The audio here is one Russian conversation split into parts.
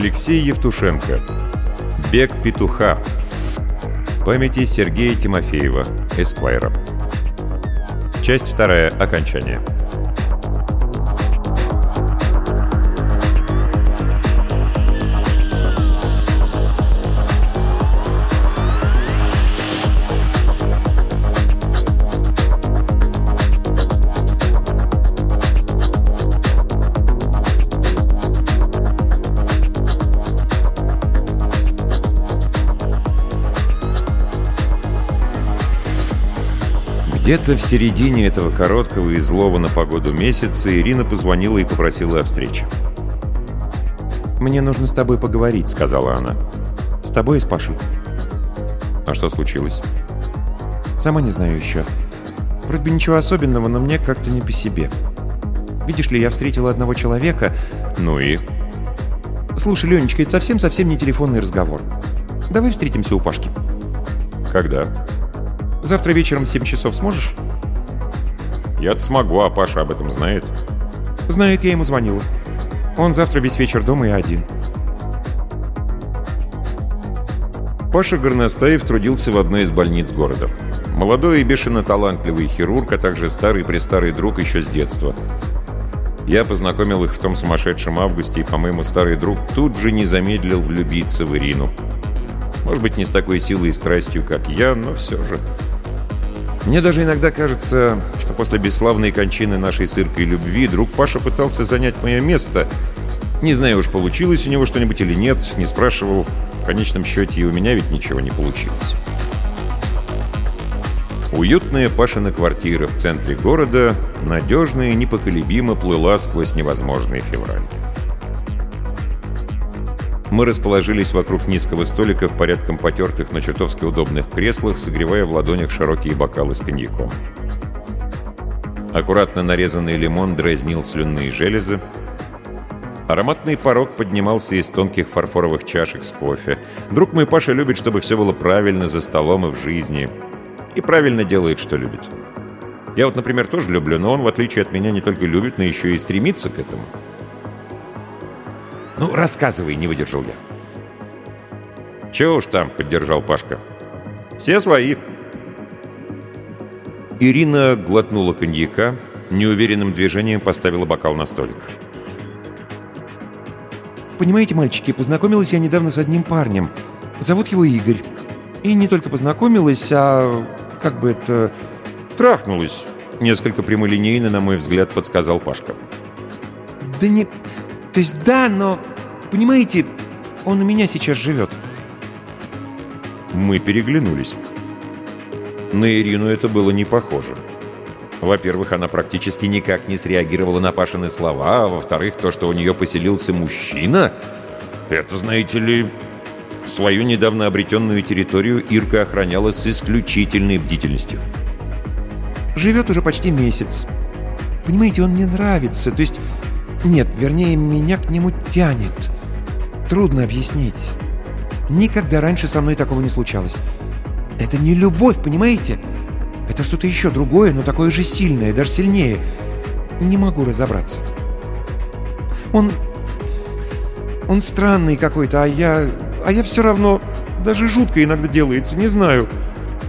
Алексей Евтушенко. Бег петуха. Памяти Сергея Тимофеева, Эсквайра. Часть вторая. Окончание. Где-то в середине этого короткого и злого на погоду месяца Ирина позвонила и попросила о встрече. «Мне нужно с тобой поговорить», — сказала она. «С тобой и с Пашей». «А что случилось?» «Сама не знаю еще. Вроде бы ничего особенного, но мне как-то не по себе. Видишь ли, я встретила одного человека...» «Ну и?» «Слушай, Ленечка, это совсем-совсем не телефонный разговор. Давай встретимся у Пашки». «Когда?» Завтра вечером в 7 часов сможешь? Я-то смогу, а Паша об этом знает. Знает, я ему звонила. Он завтра весь вечер дома и один. Паша Горностаев трудился в одной из больниц города. Молодой и бешено талантливый хирург, а также старый-престарый друг еще с детства. Я познакомил их в том сумасшедшем августе, и, по-моему, старый друг тут же не замедлил влюбиться в Ирину. Может быть, не с такой силой и страстью, как я, но все же. Мне даже иногда кажется, что после бесславной кончины нашей сыркой любви друг Паша пытался занять мое место. Не знаю уж, получилось у него что-нибудь или нет, не спрашивал. В конечном счете и у меня ведь ничего не получилось. Уютная Пашина квартира в центре города надежно и непоколебимо плыла сквозь невозможный февраль. Мы расположились вокруг низкого столика в порядком потертых, но чертовски удобных креслах, согревая в ладонях широкие бокалы с коньяком. Аккуратно нарезанный лимон дразнил слюнные железы. Ароматный порог поднимался из тонких фарфоровых чашек с кофе. Друг мой Паша любит, чтобы все было правильно за столом и в жизни. И правильно делает, что любит. Я вот, например, тоже люблю, но он, в отличие от меня, не только любит, но еще и стремится к этому. «Ну, рассказывай», — не выдержал я. «Чего уж там», — поддержал Пашка. «Все свои». Ирина глотнула коньяка, неуверенным движением поставила бокал на столик. «Понимаете, мальчики, познакомилась я недавно с одним парнем. Зовут его Игорь. И не только познакомилась, а... как бы это... трахнулась». Несколько прямолинейно, на мой взгляд, подсказал Пашка. «Да не... То есть да, но... Понимаете, он у меня сейчас живет». Мы переглянулись. На Ирину это было не похоже. Во-первых, она практически никак не среагировала на Пашины слова, а во-вторых, то, что у нее поселился мужчина, это, знаете ли, свою недавно обретенную территорию Ирка охраняла с исключительной бдительностью. «Живет уже почти месяц. Понимаете, он мне нравится, то есть... Нет, вернее, меня к нему тянет. Трудно объяснить. Никогда раньше со мной такого не случалось. Это не любовь, понимаете? Это что-то еще другое, но такое же сильное, даже сильнее. Не могу разобраться. Он... Он странный какой-то, а я... А я все равно... Даже жутко иногда делается, не знаю.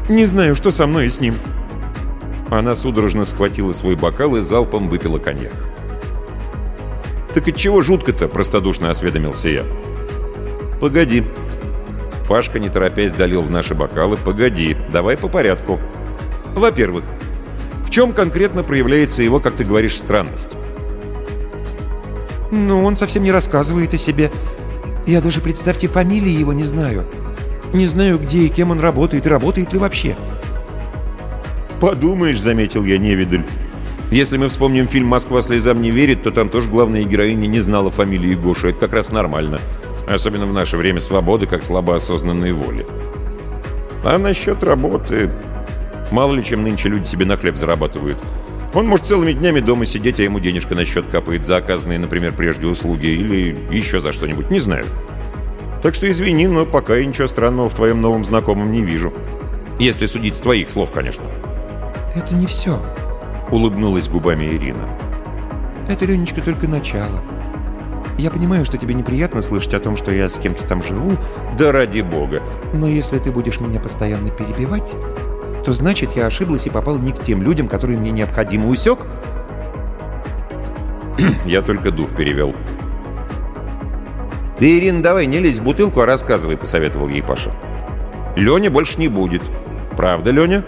Не знаю, что со мной и с ним. Она судорожно схватила свой бокал и залпом выпила коньяк. «Так от чего жутко-то?» – простодушно осведомился я. «Погоди». Пашка, не торопясь, долил в наши бокалы. «Погоди, давай по порядку. Во-первых, в чем конкретно проявляется его, как ты говоришь, странность?» «Ну, он совсем не рассказывает о себе. Я даже, представьте, фамилии его не знаю. Не знаю, где и кем он работает, и работает ли вообще». «Подумаешь», — заметил я невидаль. Если мы вспомним фильм «Москва слезам не верит», то там тоже главная героиня не знала фамилии Гоши. Это как раз нормально. Особенно в наше время свободы, как слабо осознанной воли. А насчет работы... Мало ли чем нынче люди себе на хлеб зарабатывают. Он может целыми днями дома сидеть, а ему денежка на счет капает за оказанные, например, прежде услуги или еще за что-нибудь, не знаю. Так что извини, но пока я ничего странного в твоем новом знакомом не вижу. Если судить с твоих слов, конечно. Это не все. Улыбнулась губами Ирина. Это, Ленечка, только начало. Я понимаю, что тебе неприятно слышать о том, что я с кем-то там живу, Да ради бога. но если ты будешь меня постоянно перебивать, то значит я ошиблась и попала не к тем людям, которые мне необходимы. Усек? Я только дух перевел. «Ты, Ирина, давай не лезь в бутылку, а рассказывай», — посоветовал ей Паша. «Леня больше не будет. Правда, Леня?»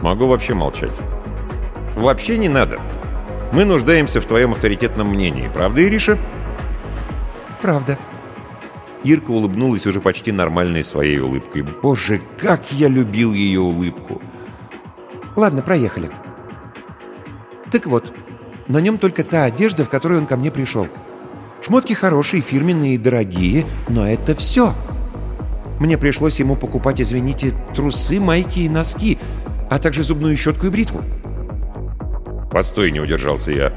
«Могу вообще молчать». «Вообще не надо. Мы нуждаемся в твоем авторитетном мнении. Правда, Ириша?» Правда. Ирка улыбнулась уже почти нормальной своей улыбкой. «Боже, как я любил ее улыбку!» Ладно, проехали. Так вот, на нем только та одежда, в которой он ко мне пришел. Шмотки хорошие, фирменные и дорогие, но это все. Мне пришлось ему покупать, извините, трусы, майки и носки, а также зубную щетку и бритву. «Постой», — не удержался я.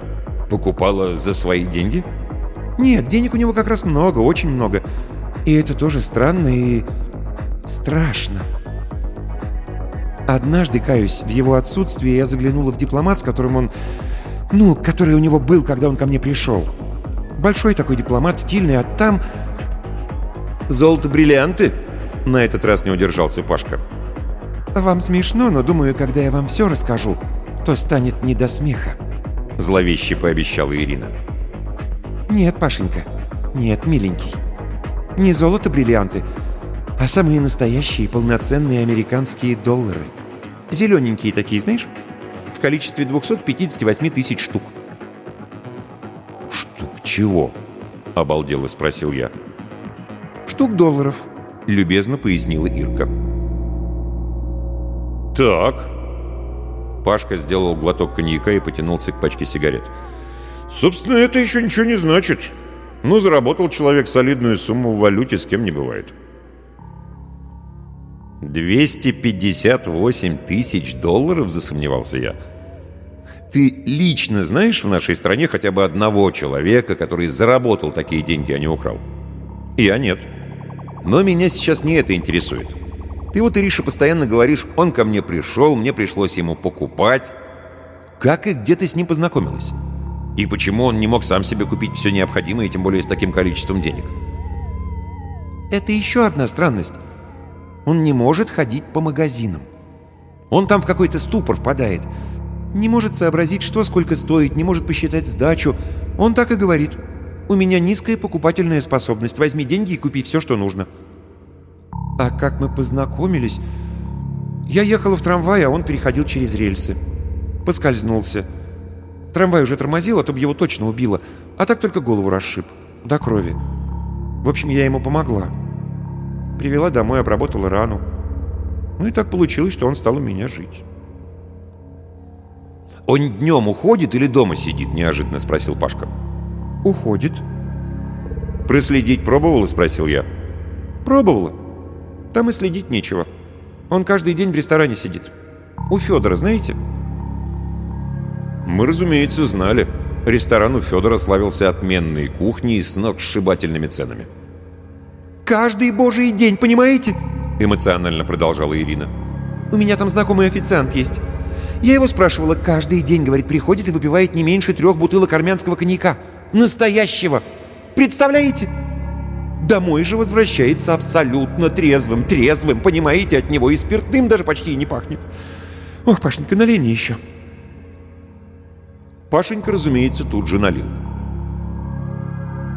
«Покупала за свои деньги?» Нет, денег у него как раз много, очень много. И это тоже странно и страшно. Однажды, каюсь, в его отсутствие я заглянула в дипломат, с которым он... Ну, который у него был, когда он ко мне пришел. Большой такой дипломат, стильный, а там... «Золото-бриллианты?» На этот раз не удержался Пашка. Вам смешно, но думаю, когда я вам все расскажу, то станет не до смеха. Зловеще пообещала Ирина. Нет, Пашенька, нет, миленький. Не золото-бриллианты, а самые настоящие полноценные американские доллары. Зелененькие такие, знаешь? В количестве 258 тысяч штук. «Штук чего?» — обалдело спросил я. Штук долларов. Любезно пояснила Ирка. «Так». Пашка сделал глоток коньяка и потянулся к пачке сигарет. «Собственно, это еще ничего не значит. Ну, заработал человек солидную сумму в валюте, с кем не бывает». «258 тысяч долларов?» – засомневался я. «Ты лично знаешь в нашей стране хотя бы одного человека, который заработал такие деньги, а не украл?» «Я нет. Но меня сейчас не это интересует. Ты вот, Ириша, постоянно говоришь, он ко мне пришел, мне пришлось ему покупать. Как и где ты с ним познакомилась? И почему он не мог сам себе купить все необходимое, тем более с таким количеством денег?» Это еще одна странность. Он не может ходить по магазинам. Он там в какой-то ступор впадает. Не может сообразить, что сколько стоит, не может посчитать сдачу. Он так и говорит. «У меня низкая покупательная способность. Возьми деньги и купи все, что нужно». А как мы познакомились... Я ехала в трамвае, а он переходил через рельсы. Поскользнулся. Трамвай уже тормозил, а то бы его точно убило. А так только голову расшиб. До крови. В общем, я ему помогла. Привела домой, обработала рану. Ну и так получилось, что он стал у меня жить. «Он днем уходит или дома сидит?» – неожиданно спросил Пашка. Уходит. «Проследить пробовала?» – спросил я. Пробовала. Там и следить нечего. Он каждый день в ресторане сидит. У Федора, знаете? Мы, разумеется, знали. Ресторан у Федора славился отменной кухней с сногсшибательными ценами. «Каждый божий день, понимаете?» Эмоционально продолжала Ирина. У меня там знакомый официант есть. Я его спрашивала, каждый день, говорит, приходит и выпивает не меньше трех бутылок армянского коньяка. Настоящего! Представляете? Домой же возвращается абсолютно трезвым, трезвым, понимаете, от него и спиртным даже почти не пахнет. Ох, Пашенька, налей мне еще. Пашенька, разумеется, тут же налил.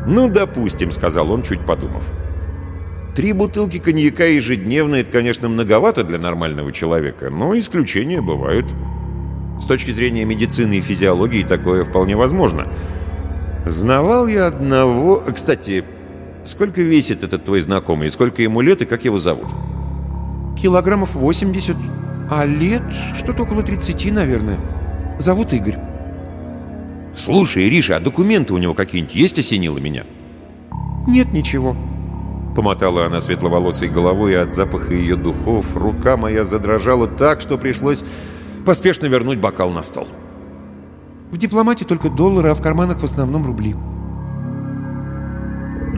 «Ну, допустим», — сказал он, чуть подумав. «Три бутылки коньяка ежедневно — это, конечно, многовато для нормального человека, но исключения бывают. С точки зрения медицины и физиологии такое вполне возможно. Знавал я одного... Кстати, сколько весит этот твой знакомый, сколько ему лет и как его зовут?» Килограммов 80, а лет что-то около 30, наверное. Зовут Игорь. «Слушай, Ириша, а документы у него какие-нибудь есть осенило меня?» Нет ничего. Помотала она светловолосой головой, и от запаха ее духов рука моя задрожала так, что пришлось поспешно вернуть бокал на стол. В дипломате только доллары, а в карманах в основном рубли.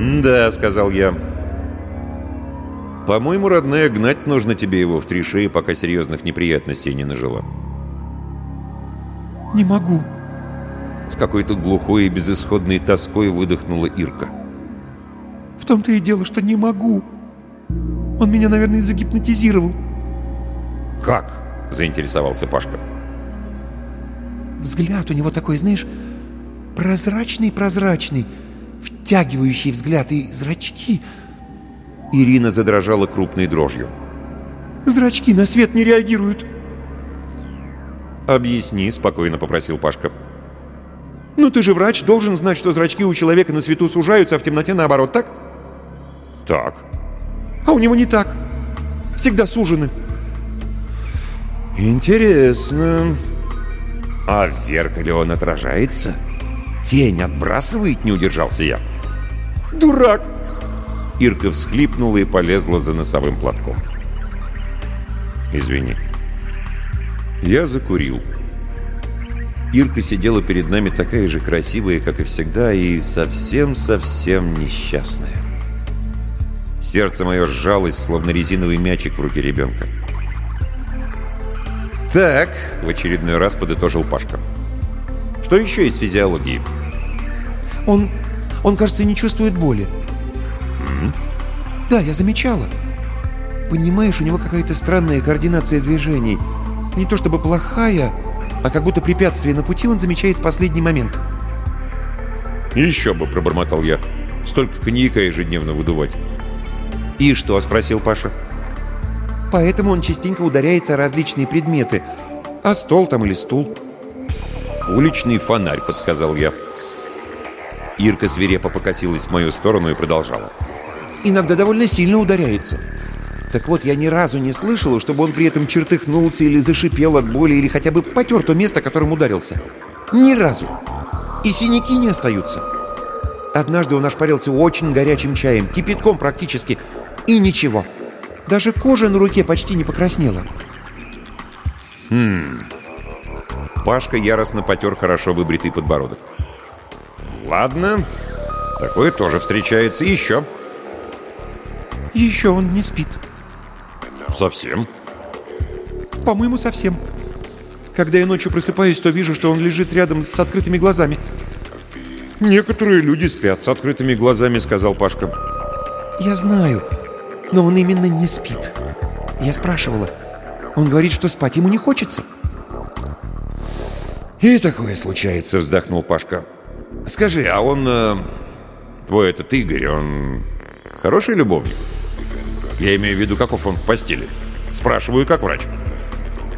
«Да», — сказал я. «По-моему, родная, гнать нужно тебе его в три шеи, пока серьезных неприятностей не нажила». Не могу. С какой-то глухой и безысходной тоской выдохнула Ирка. «В том-то и дело, что не могу. Он меня, наверное, загипнотизировал». «Как?» — заинтересовался Пашка. Взгляд у него такой, знаешь, прозрачный-прозрачный, втягивающий взгляд и зрачки. Ирина задрожала крупной дрожью. Зрачки на свет не реагируют. «Объясни», — спокойно попросил Пашка. «Ну ты же врач, должен знать, что зрачки у человека на свету сужаются, а в темноте наоборот, так?» «Так». «А у него не так. Всегда сужены». «Интересно. А в зеркале он отражается? Тень отбрасывает?» — не удержался я. «Дурак!» Ирка всхлипнула и полезла за носовым платком. «Извини». Я закурил. Ирка сидела перед нами такая же красивая, как и всегда, и совсем-совсем несчастная. Сердце мое сжалось, словно резиновый мячик в руке ребенка. «Так», — в очередной раз подытожил Пашка. «Что еще из физиологии?» «Он, он, кажется, не чувствует боли». «Да, я замечала. Понимаешь, у него какая-то странная координация движений. Не то чтобы плохая, а как будто препятствие на пути он замечает в последний момент». «Еще бы», — пробормотал я. «Столько коньяка ежедневно выдувать». «И что?» — спросил Паша. Поэтому он частенько ударяется о различные предметы. А стол там или стул. «Уличный фонарь», — подсказал я. Ирка свирепо покосилась в мою сторону и продолжала. Иногда довольно сильно ударяется. Так вот, я ни разу не слышала, чтобы он при этом чертыхнулся или зашипел от боли, или хотя бы потер то место, которым ударился. Ни разу. И синяки не остаются. Однажды он ошпарился очень горячим чаем, кипятком практически, и ничего. Даже кожа на руке почти не покраснела. Хм. Пашка яростно потер хорошо выбритый подбородок. Ладно, такое тоже встречается. Еще. Еще он не спит. Совсем? По-моему, совсем. Когда я ночью просыпаюсь, то вижу, что он лежит рядом с открытыми глазами. Некоторые люди спят с открытыми глазами, сказал Пашка. Я знаю, но он именно не спит. Я спрашивала. Он говорит, что спать ему не хочется. И такое случается, вздохнул Пашка. Скажи, а он... Э, твой этот Игорь, он хороший любовник? Я имею в виду, каков он в постели. Спрашиваю, как врач.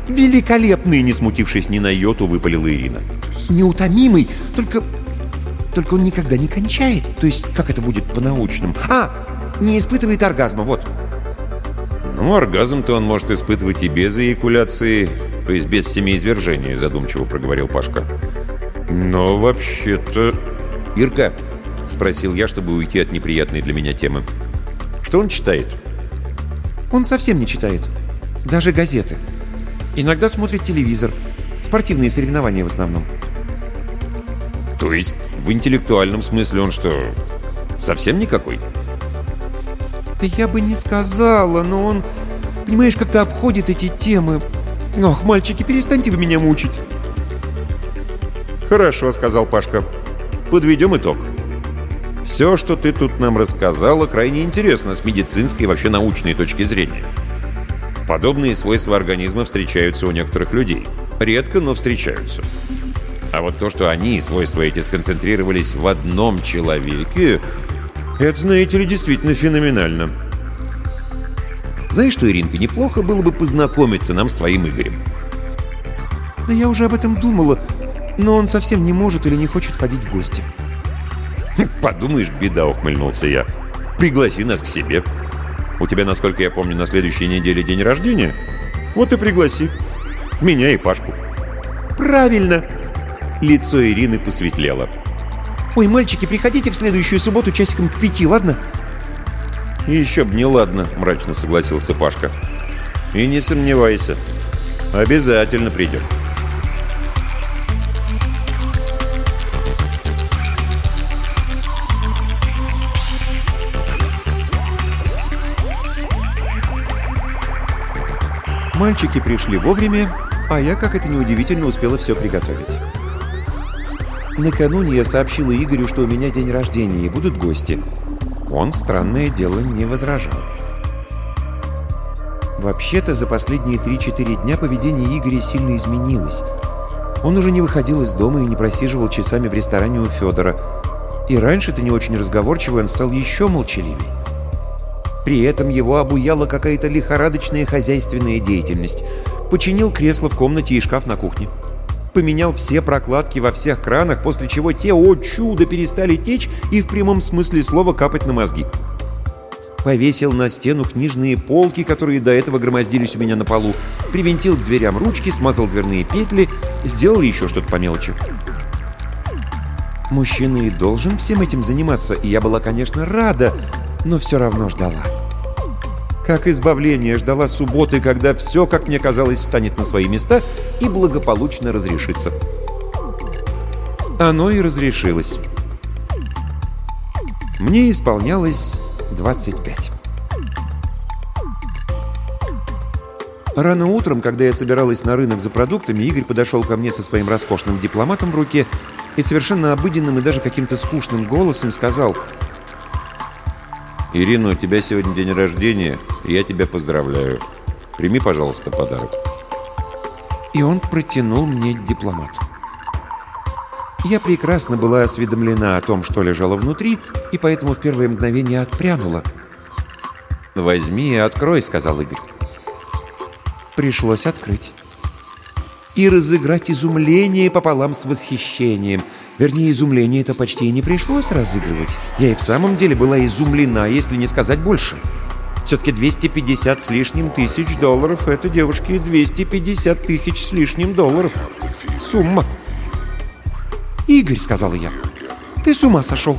Великолепный, Не смутившись ни на йоту, выпалила Ирина. неутомимый, только... Только он никогда не кончает. То есть, как это будет по-научному? А, не испытывает оргазма, вот. Ну, оргазм-то он может испытывать и без эякуляции, то есть без семяизвержения, задумчиво проговорил Пашка. Но вообще-то... Ирка, спросил я, чтобы уйти от неприятной для меня темы. Что он читает? Он совсем не читает. Даже газеты. Иногда смотрит телевизор. Спортивные соревнования в основном. То есть в интеллектуальном смысле он что, совсем никакой? Да я бы не сказала, но он, понимаешь, как-то обходит эти темы. Ох, мальчики, перестаньте вы меня мучить. «Хорошо», — сказал Пашка. «Подведем итог. Все, что ты тут нам рассказала, крайне интересно с медицинской и вообще научной точки зрения. Подобные свойства организма встречаются у некоторых людей. Редко, но встречаются. А вот то, что они, свойства эти, сконцентрировались в одном человеке, это, знаете ли, действительно феноменально. Знаешь что, Иринка, неплохо было бы познакомиться нам с твоим Игорем. Да я уже об этом думала, но он совсем не может или не хочет ходить в гости. Подумаешь, беда, ухмыльнулся я. Пригласи нас к себе. У тебя, насколько я помню, на следующей неделе день рождения. Вот и пригласи. Меня и Пашку. Правильно! Лицо Ирины посветлело. Ой, мальчики, приходите в следующую субботу часиком к пяти, ладно? Еще б не ладно, мрачно согласился Пашка. И не сомневайся. Обязательно придем. Мальчики пришли вовремя, а я, как это неудивительно, успела все приготовить. Накануне я сообщила Игорю, что у меня день рождения и будут гости. Он, странное дело, не возражал. Вообще-то за последние 3-4 дня поведение Игоря сильно изменилось. Он уже не выходил из дома и не просиживал часами в ресторане у Федора. И раньше-то не очень разговорчивый, он стал еще молчаливее. При этом его обуяла какая-то лихорадочная хозяйственная деятельность. Починил кресло в комнате и шкаф на кухне. Поменял все прокладки во всех кранах, после чего те, о чудо, перестали течь и в прямом смысле слова капать на мозги повесил на стену книжные полки, которые до этого громоздились у меня на полу, привинтил к дверям ручки, смазал дверные петли, сделал еще что-то по мелочи. Мужчина и должен всем этим заниматься, и я была, конечно, рада, но все равно ждала. Как избавление ждала субботы, когда все, как мне казалось, встанет на свои места и благополучно разрешится. Оно и разрешилось. Мне исполнялось 25. Рано утром, когда я собиралась на рынок за продуктами, Игорь подошел ко мне со своим роскошным дипломатом в руке и совершенно обыденным и даже каким-то скучным голосом сказал «Ирина, у тебя сегодня день рождения, и я тебя поздравляю. Прими, пожалуйста, подарок». И он протянул мне дипломат. Я прекрасно была осведомлена о том, что лежало внутри, и поэтому в первое мгновение отпрянула. «Возьми и открой», — сказал Игорь. Пришлось открыть. И разыграть изумление пополам с восхищением. Вернее, изумление это почти и не пришлось разыгрывать. Я и в самом деле была изумлена, если не сказать больше. Все-таки 250 с лишним тысяч долларов — это, девушки, 250 тысяч с лишним долларов. Сумма. «Игорь», — сказала я, — «ты с ума сошел?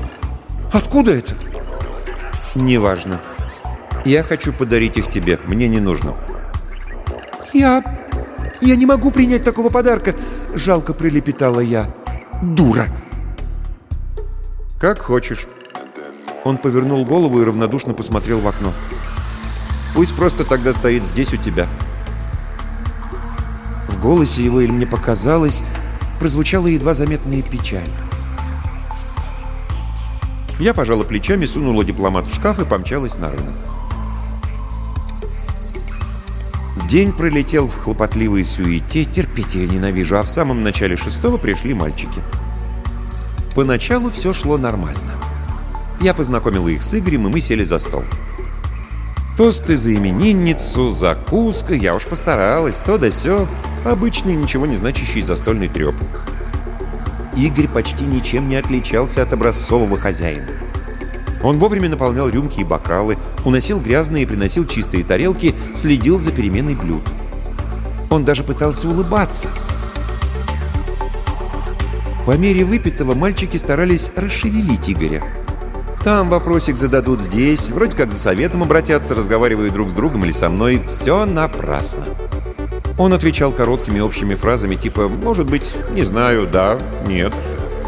Откуда это?» «Неважно. Я хочу подарить их тебе. Мне не нужно». «Я... я не могу принять такого подарка!» — жалко прилепетала я. «Дура!» «Как хочешь». Он повернул голову и равнодушно посмотрел в окно. «Пусть просто тогда стоит здесь у тебя». В голосе его, или мне показалось, прозвучала едва заметная печаль. Я пожала плечами, сунула дипломат в шкаф и помчалась на рынок. День пролетел в хлопотливой суете, терпеть я ненавижу, а в самом начале шестого пришли мальчики. Поначалу все шло нормально. Я познакомила их с Игорем, и мы сели за стол. Тосты за именинницу, закуска, я уж постаралась, то да сё. Обычный, ничего не значащий застольный треп. Игорь почти ничем не отличался от образцового хозяина. Он вовремя наполнял рюмки и бокалы, уносил грязные и приносил чистые тарелки, следил за переменой блюд. Он даже пытался улыбаться. По мере выпитого мальчики старались расшевелить Игоря. Там вопросик зададут здесь, вроде как за советом обратятся, разговаривая друг с другом или со мной. Все напрасно. Он отвечал короткими общими фразами типа «может быть», «не знаю», «да», «нет»,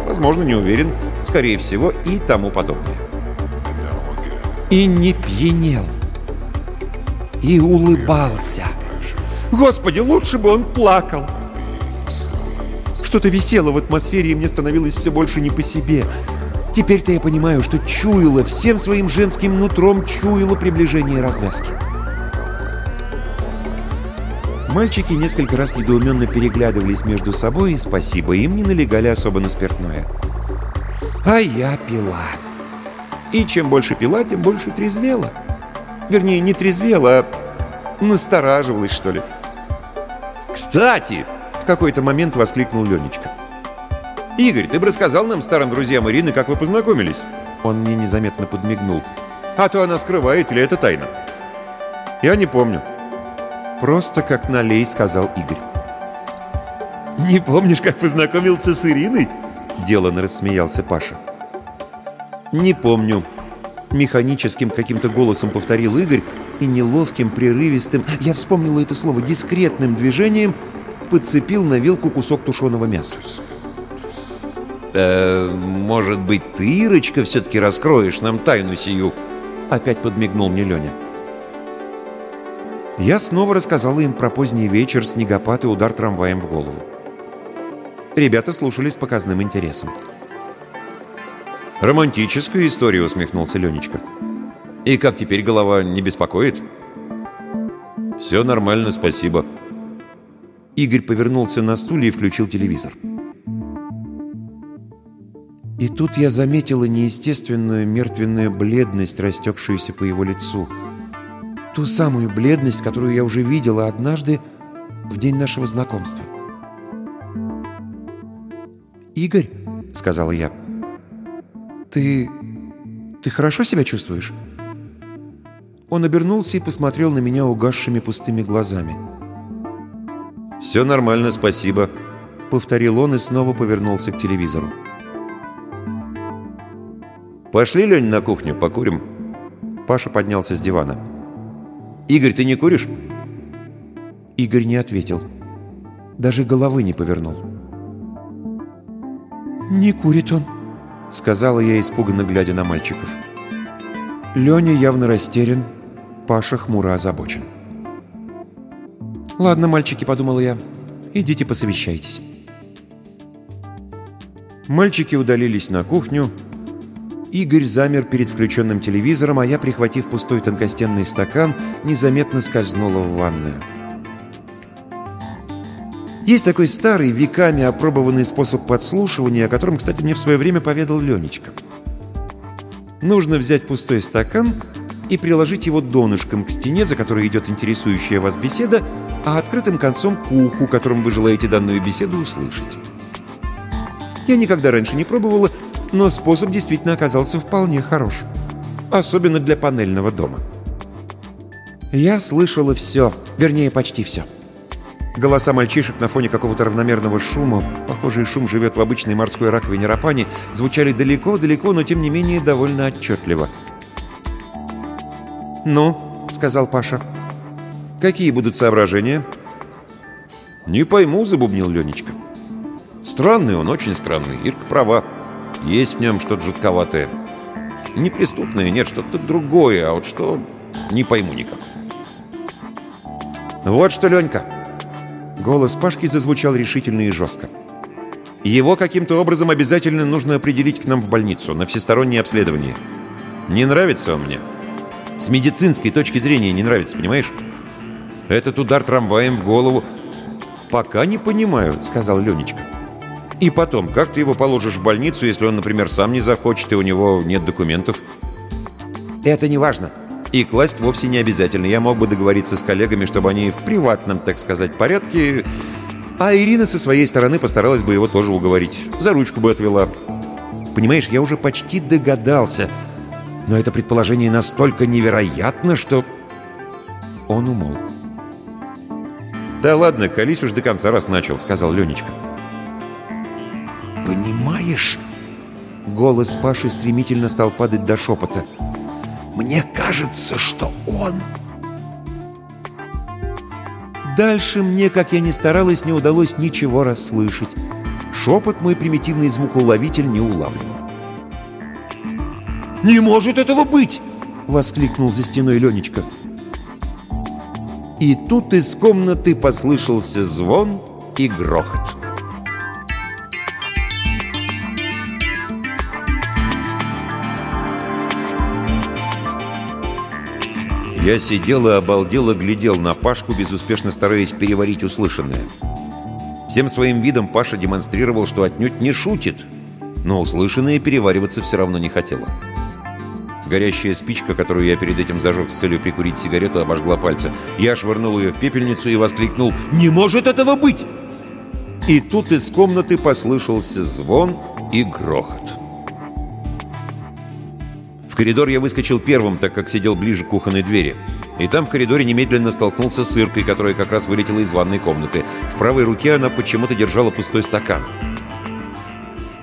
«возможно», «не уверен», «скорее всего» и тому подобное. И не пьянел. И улыбался. Господи, лучше бы он плакал. Что-то висело в атмосфере, и мне становилось все больше не по себе – Теперь-то я понимаю, что чуяла, всем своим женским нутром чуяла приближение развязки. Мальчики несколько раз недоуменно переглядывались между собой, и спасибо им не налегали особо на спиртное. А я пила. И чем больше пила, тем больше трезвела. Вернее, не трезвела, а настораживалась, что ли. «Кстати!» — в какой-то момент воскликнул Ленечка. «Игорь, ты бы рассказал нам, старым друзьям Ирины, как вы познакомились?» Он мне незаметно подмигнул. «А то она скрывает, или это тайна?» «Я не помню». «Просто как налей», — сказал Игорь. «Не помнишь, как познакомился с Ириной?» Делано рассмеялся Паша. «Не помню». Механическим каким-то голосом повторил Игорь и неловким, прерывистым, я вспомнила это слово, дискретным движением подцепил на вилку кусок тушеного мяса. «Э, «Может быть, ты, Ирочка, все-таки раскроешь нам тайну сию?» Опять подмигнул мне Леня. Я снова рассказала им про поздний вечер, снегопад и удар трамваем в голову. Ребята слушали с показным интересом. «Романтическая история», — усмехнулся Ленечка. «И как теперь голова не беспокоит?» «Все нормально, спасибо». Игорь повернулся на стуле и включил телевизор. И тут я заметила неестественную мертвенную бледность, растекшуюся по его лицу. Ту самую бледность, которую я уже видела однажды в день нашего знакомства. «Игорь», — сказала я, — «ты... ты хорошо себя чувствуешь?» Он обернулся и посмотрел на меня угасшими пустыми глазами. «Все нормально, спасибо», — повторил он и снова повернулся к телевизору. «Пошли, Лень, на кухню, покурим». Паша поднялся с дивана. «Игорь, ты не куришь?» Игорь не ответил. Даже головы не повернул. «Не курит он», — сказала я, испуганно глядя на мальчиков. Леня явно растерян, Паша хмуро озабочен. «Ладно, мальчики», — подумала я, — «идите посовещайтесь». Мальчики удалились на кухню, Игорь замер перед включенным телевизором, а я, прихватив пустой тонкостенный стакан, незаметно скользнула в ванную. Есть такой старый, веками опробованный способ подслушивания, о котором, кстати, мне в свое время поведал Ленечка. Нужно взять пустой стакан и приложить его донышком к стене, за которой идет интересующая вас беседа, а открытым концом к уху, которым вы желаете данную беседу услышать. Я никогда раньше не пробовала, но способ действительно оказался вполне хорош. Особенно для панельного дома. Я слышала все, вернее, почти все. Голоса мальчишек на фоне какого-то равномерного шума, похожий шум живет в обычной морской раковине рапани, звучали далеко-далеко, но тем не менее довольно отчетливо. «Ну», — сказал Паша, — «какие будут соображения?» «Не пойму», — забубнил Ленечка. «Странный он, очень странный. Ирка права. Есть в нем что-то жутковатое. Неприступное, нет, что-то другое, а вот что — не пойму никак». «Вот что, Ленька!» Голос Пашки зазвучал решительно и жестко. «Его каким-то образом обязательно нужно определить к нам в больницу, на всестороннее обследование. Не нравится он мне. С медицинской точки зрения не нравится, понимаешь? Этот удар трамваем в голову...» «Пока не понимаю», — сказал Ленечка. И потом, как ты его положишь в больницу, если он, например, сам не захочет, и у него нет документов? Это не важно. И класть вовсе не обязательно. Я мог бы договориться с коллегами, чтобы они в приватном, так сказать, порядке... А Ирина со своей стороны постаралась бы его тоже уговорить. За ручку бы отвела. Понимаешь, я уже почти догадался. Но это предположение настолько невероятно, что... Он умолк. «Да ладно, колись уж до конца, раз начал», — сказал Ленечка. «Понимаешь?» Голос Паши стремительно стал падать до шепота. «Мне кажется, что он...» Дальше мне, как я ни старалась, не удалось ничего расслышать. Шепот мой примитивный звукоуловитель не улавливал. «Не может этого быть!» — воскликнул за стеной Ленечка. И тут из комнаты послышался звон и грохот. Я сидел и обалдело глядел на Пашку, безуспешно стараясь переварить услышанное. Всем своим видом Паша демонстрировал, что отнюдь не шутит, но услышанное перевариваться все равно не хотело. Горящая спичка, которую я перед этим зажег с целью прикурить сигарету, обожгла пальцы. Я швырнул ее в пепельницу и воскликнул «Не может этого быть!» И тут из комнаты послышался звон и грохот. В коридор я выскочил первым, так как сидел ближе к кухонной двери. И там в коридоре немедленно столкнулся с Иркой, которая как раз вылетела из ванной комнаты. В правой руке она почему-то держала пустой стакан.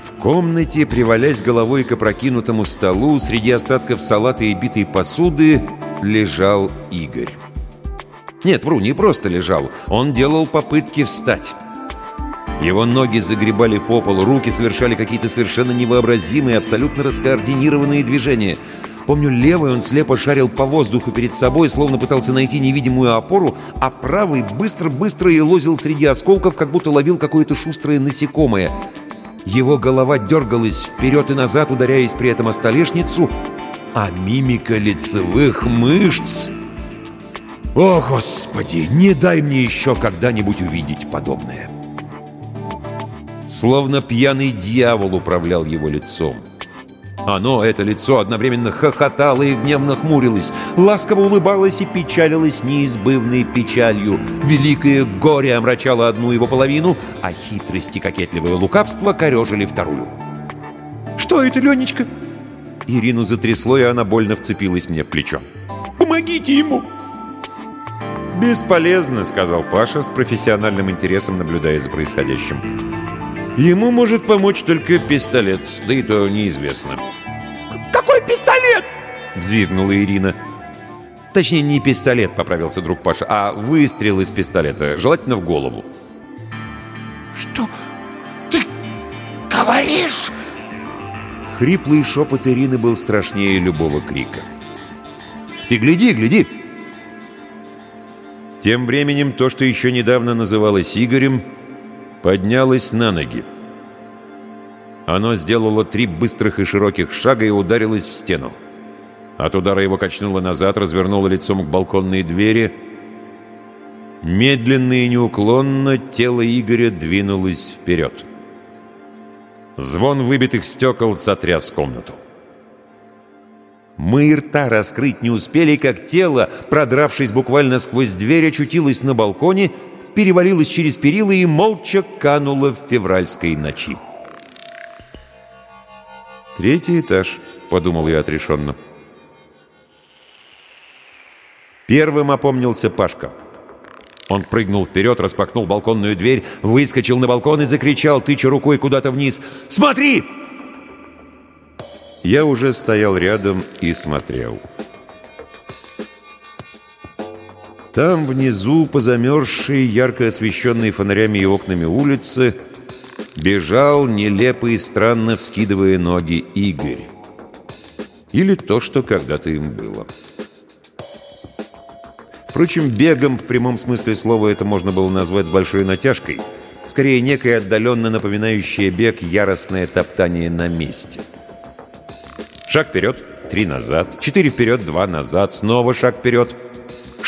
В комнате, привалясь головой к опрокинутому столу, среди остатков салата и битой посуды, лежал Игорь. Нет, вру, не просто лежал. Он делал попытки встать. Его ноги загребали по полу, руки совершали какие-то совершенно невообразимые, абсолютно раскоординированные движения. Помню, левый он слепо шарил по воздуху перед собой, словно пытался найти невидимую опору, а правый быстро-быстро елозил среди осколков, как будто ловил какое-то шустрое насекомое. Его голова дергалась вперед и назад, ударяясь при этом о столешницу, а мимика лицевых мышц... О, Господи, не дай мне еще когда-нибудь увидеть подобное. Словно пьяный дьявол управлял его лицом. Оно, это лицо, одновременно хохотало и гневно хмурилось, ласково улыбалось и печалилось неизбывной печалью. Великое горе омрачало одну его половину, а хитрость и кокетливое лукавство корежили вторую. «Что это, Ленечка?» Ирину затрясло, и она больно вцепилась мне в плечо. «Помогите ему!» «Бесполезно», — сказал Паша с профессиональным интересом, наблюдая за происходящим. Ему может помочь только пистолет, да и то неизвестно. «Какой пистолет?» — взвизгнула Ирина. Точнее, не пистолет, поправился друг Паша, а выстрел из пистолета, желательно в голову. «Что ты говоришь?» Хриплый шепот Ирины был страшнее любого крика. «Ты гляди, гляди!» Тем временем то, что еще недавно называлось Игорем, поднялось на ноги. Оно сделало три быстрых и широких шага и ударилось в стену. От удара его качнуло назад, развернуло лицом к балконной двери. Медленно и неуклонно тело Игоря двинулось вперед. Звон выбитых стекол сотряс комнату. Мы рта раскрыть не успели, как тело, продравшись буквально сквозь дверь, очутилось на балконе — перевалилась через перила и молча канула в февральской ночи. «Третий этаж», — подумал я отрешенно. Первым опомнился Пашка. Он прыгнул вперед, распахнул балконную дверь, выскочил на балкон и закричал, тыча рукой куда-то вниз. «Смотри!» Я уже стоял рядом и смотрел. «Смотри!» Там внизу, по замерзшей, ярко освещенной фонарями и окнами улицы, бежал, нелепо и странно вскидывая ноги, Игорь. Или то, что когда-то им было. Впрочем, бегом в прямом смысле слова это можно было назвать с большой натяжкой. Скорее, некое отдаленно напоминающее бег яростное топтание на месте. Шаг вперед, три назад, четыре вперед, два назад, снова шаг вперед —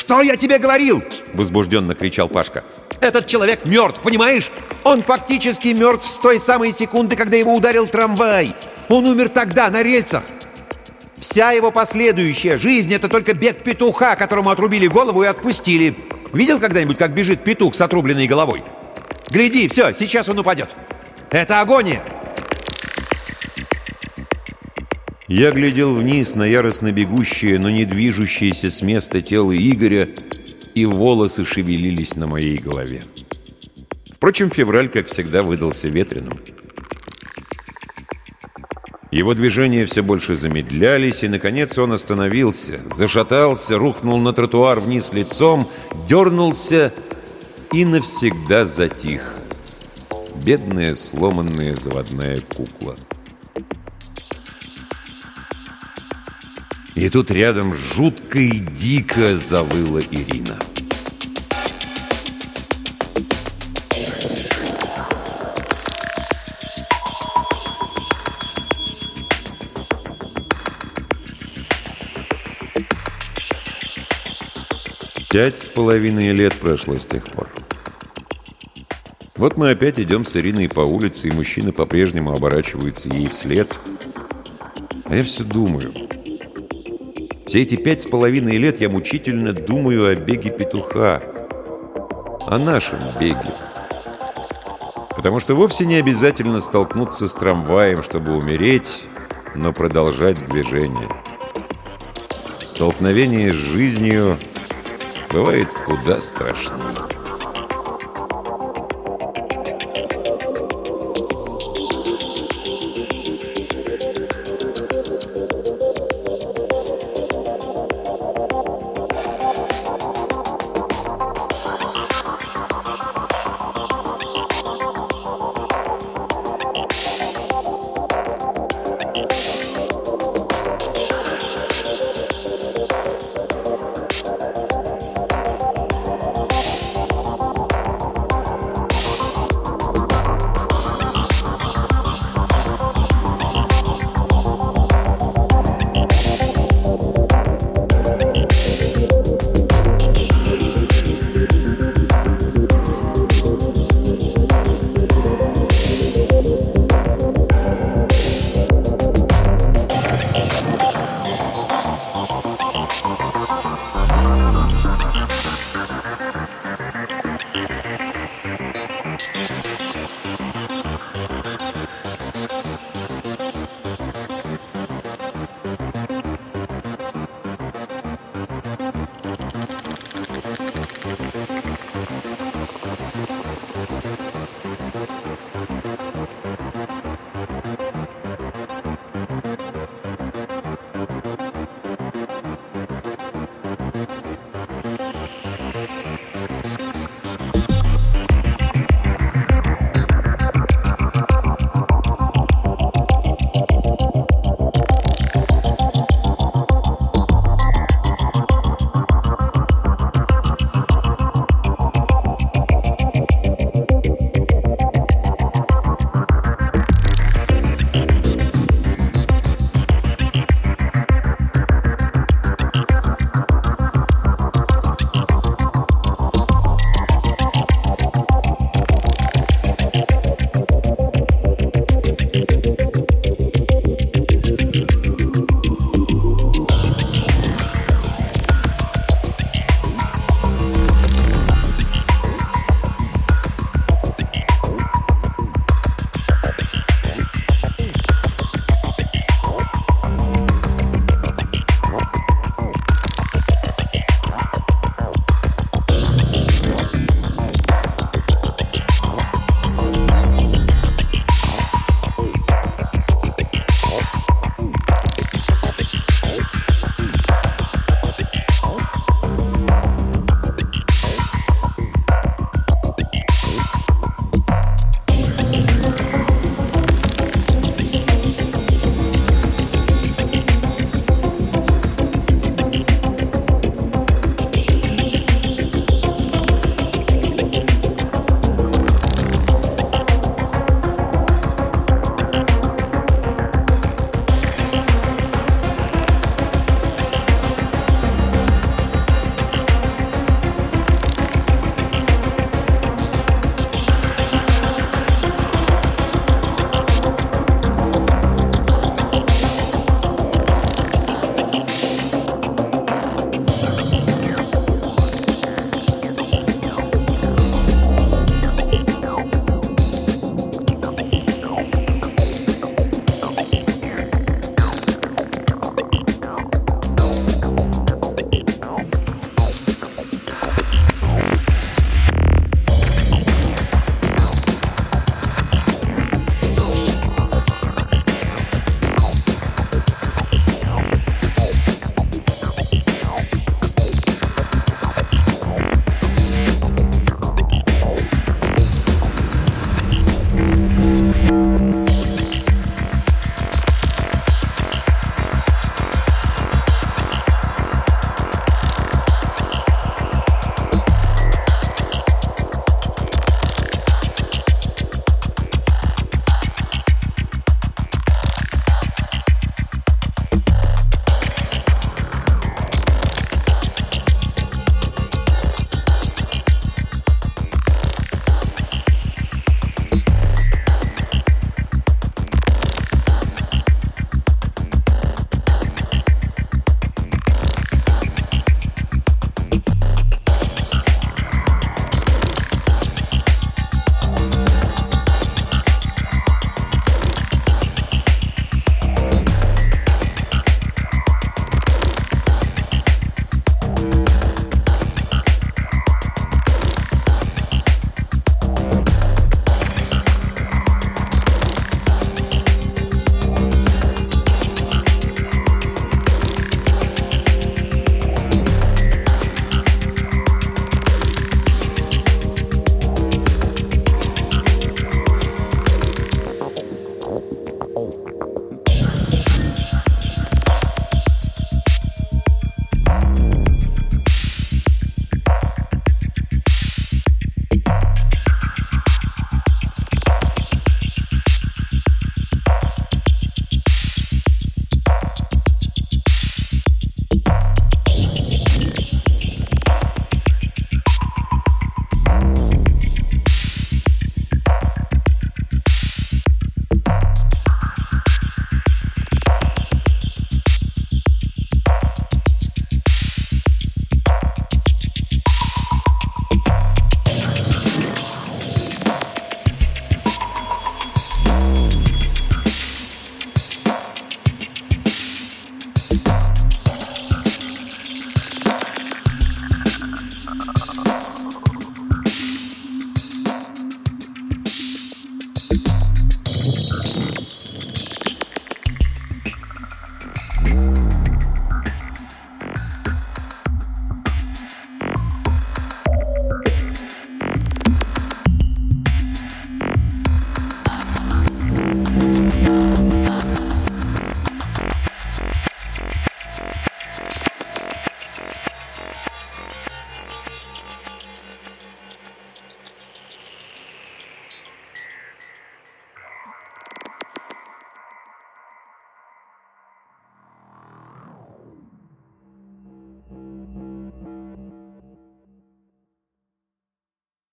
«Что я тебе говорил?» — возбужденно кричал Пашка. «Этот человек мертв, понимаешь? Он фактически мертв с той самой секунды, когда его ударил трамвай. Он умер тогда, на рельсах. Вся его последующая жизнь — это только бег петуха, которому отрубили голову и отпустили. Видел когда-нибудь, как бежит петух с отрубленной головой? Гляди, все, сейчас он упадет. Это агония!» Я глядел вниз на яростно бегущее, но не движущееся с места тело Игоря, и волосы шевелились на моей голове. Впрочем, февраль, как всегда, выдался ветреным. Его движения все больше замедлялись, и, наконец, он остановился, зашатался, рухнул на тротуар вниз лицом, дернулся и навсегда затих. Бедная сломанная заводная кукла. И тут рядом жутко и дико завыла Ирина. Пять с половиной лет прошло с тех пор. Вот мы опять идем с Ириной по улице, и мужчина по-прежнему оборачивается ей вслед. А я все думаю, все эти пять с половиной лет я мучительно думаю о беге петуха. О нашем беге. Потому что вовсе не обязательно столкнуться с трамваем, чтобы умереть, но продолжать движение. Столкновение с жизнью бывает куда страшнее.